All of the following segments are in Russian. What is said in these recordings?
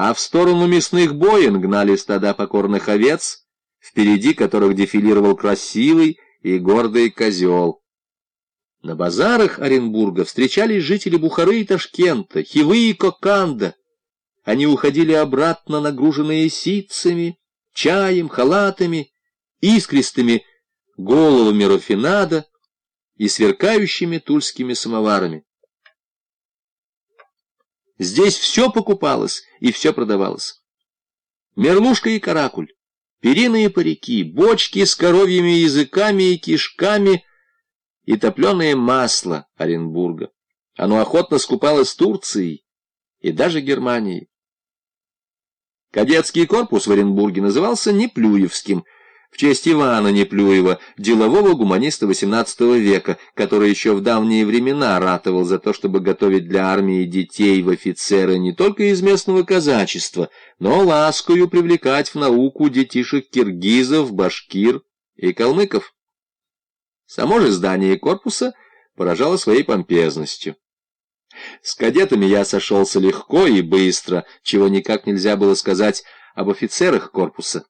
а в сторону мясных боин гнали стада покорных овец, впереди которых дефилировал красивый и гордый козел. На базарах Оренбурга встречались жители Бухары и Ташкента, Хивы и Коканда. Они уходили обратно, нагруженные ситцами, чаем, халатами, искристыми головами рафинада и сверкающими тульскими самоварами. Здесь все покупалось и все продавалось. Мерлушка и каракуль, периные парики, бочки с коровьими языками и кишками и топленое масло Оренбурга. Оно охотно скупалось Турцией и даже Германией. Кадетский корпус в Оренбурге назывался Неплюевским – в честь Ивана Неплюева, делового гуманиста XVIII века, который еще в давние времена ратовал за то, чтобы готовить для армии детей в офицеры не только из местного казачества, но ласкою привлекать в науку детишек киргизов, башкир и калмыков. Само же здание корпуса поражало своей помпезностью. С кадетами я сошелся легко и быстро, чего никак нельзя было сказать об офицерах корпуса.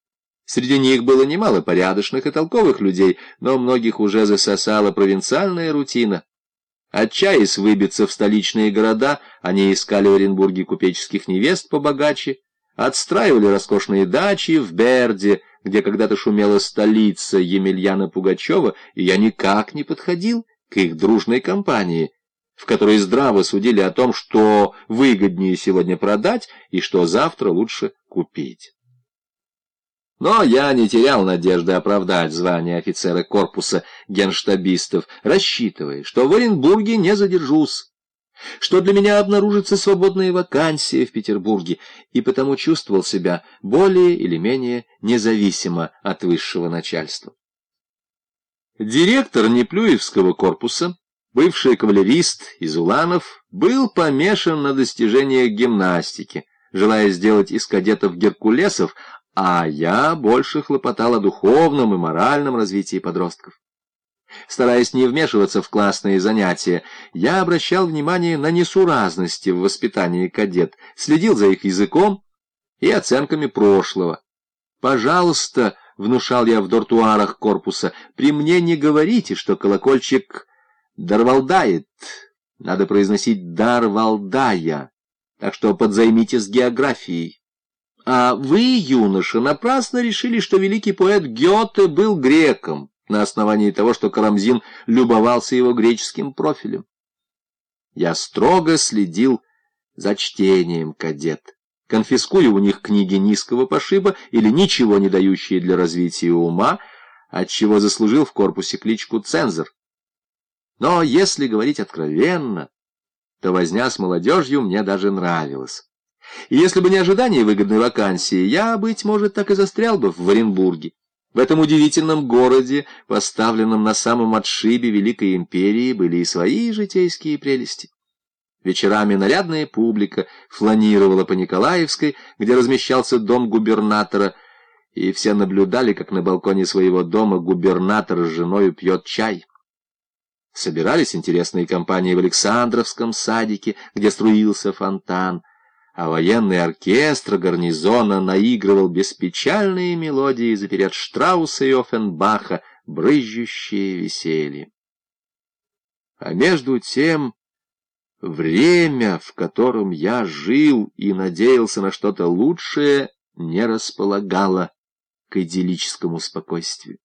Среди них было немало порядочных и толковых людей, но многих уже засосала провинциальная рутина. Отчаясь выбиться в столичные города, они искали в Оренбурге купеческих невест побогаче, отстраивали роскошные дачи в Берде, где когда-то шумела столица Емельяна Пугачева, и я никак не подходил к их дружной компании, в которой здраво судили о том, что выгоднее сегодня продать и что завтра лучше купить. Но я не терял надежды оправдать звание офицера корпуса генштабистов, рассчитывая, что в Оренбурге не задержусь, что для меня обнаружится свободная вакансия в Петербурге, и потому чувствовал себя более или менее независимо от высшего начальства. Директор Неплюевского корпуса, бывший кавалерист из Уланов, был помешан на достижениях гимнастики, желая сделать из кадетов Геркулесов, а я больше хлопотал о духовном и моральном развитии подростков. Стараясь не вмешиваться в классные занятия, я обращал внимание на несуразности в воспитании кадет, следил за их языком и оценками прошлого. «Пожалуйста», — внушал я в дортуарах корпуса, — «при мне не говорите, что колокольчик дарвалдает, надо произносить дарвалдая, так что подзаймитесь географией». А вы, юноша, напрасно решили, что великий поэт Гёте был греком, на основании того, что Карамзин любовался его греческим профилем. Я строго следил за чтением кадет, конфискуя у них книги низкого пошиба или ничего не дающие для развития ума, отчего заслужил в корпусе кличку «Цензор». Но если говорить откровенно, то возня с молодежью мне даже нравилась. Если бы не ожидание выгодной вакансии, я, быть может, так и застрял бы в Оренбурге. В этом удивительном городе, поставленном на самом отшибе Великой Империи, были и свои житейские прелести. Вечерами нарядная публика фланировала по Николаевской, где размещался дом губернатора, и все наблюдали, как на балконе своего дома губернатор с женой пьет чай. Собирались интересные компании в Александровском садике, где струился фонтан а военный оркестр гарнизона наигрывал беспечальные мелодии заперед Штрауса и Оффенбаха, брызжущие веселье. А между тем время, в котором я жил и надеялся на что-то лучшее, не располагало к идиллическому спокойствию.